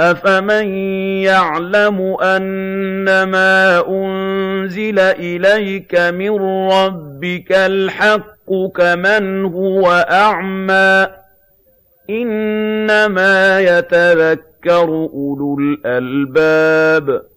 أَفَمَن يَعْلَمُ أَنَّمَا أُنزِلَ إِلَيْكَ مِن رَّبِّكَ الْحَقُّ كَمَنْ هُوَ أَعْمَىٰ ۚ إِنَّمَا يَتَذَكَّرُ أُولُو الْأَلْبَابِ